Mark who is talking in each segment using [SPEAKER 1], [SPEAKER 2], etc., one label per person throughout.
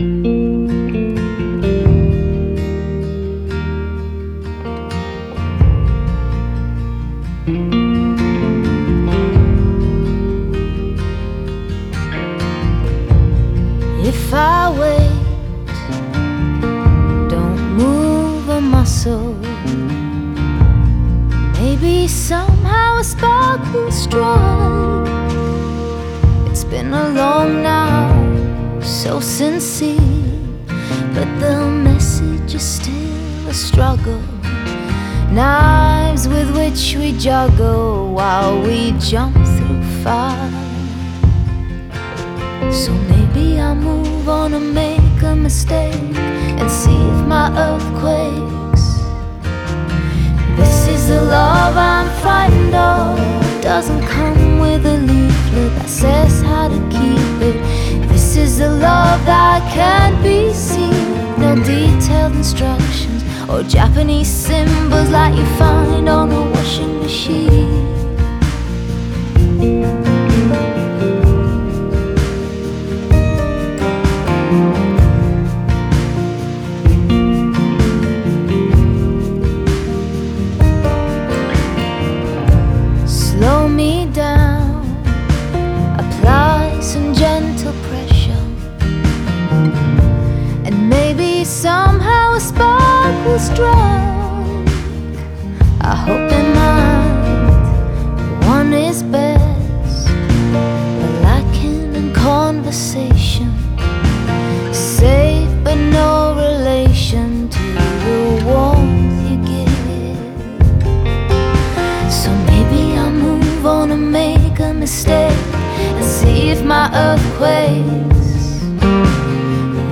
[SPEAKER 1] If I wait, don't move a muscle. Maybe somehow a spark will strike. It's been a long night, so sincere, but the message is still a struggle. Knives with which we juggle while we jump through fire. So maybe I'll move on and make a mistake and see if my earthquakes. This is the love I'm frightened of. Doesn't come with a leaflet that says how to keep can't be seen. No detailed instructions or Japanese symbols like you find on a washing machine. Somehow a spark will strike. I hope in mind one is best, but lacking in conversation, safe but no relation to the warmth you give. So maybe I'll move on and make a mistake and see if my earthquakes.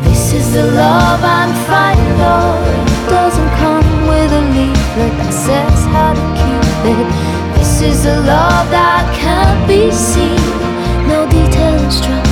[SPEAKER 1] This is the love I'm it. This is a love that can't be seen, no details trapped.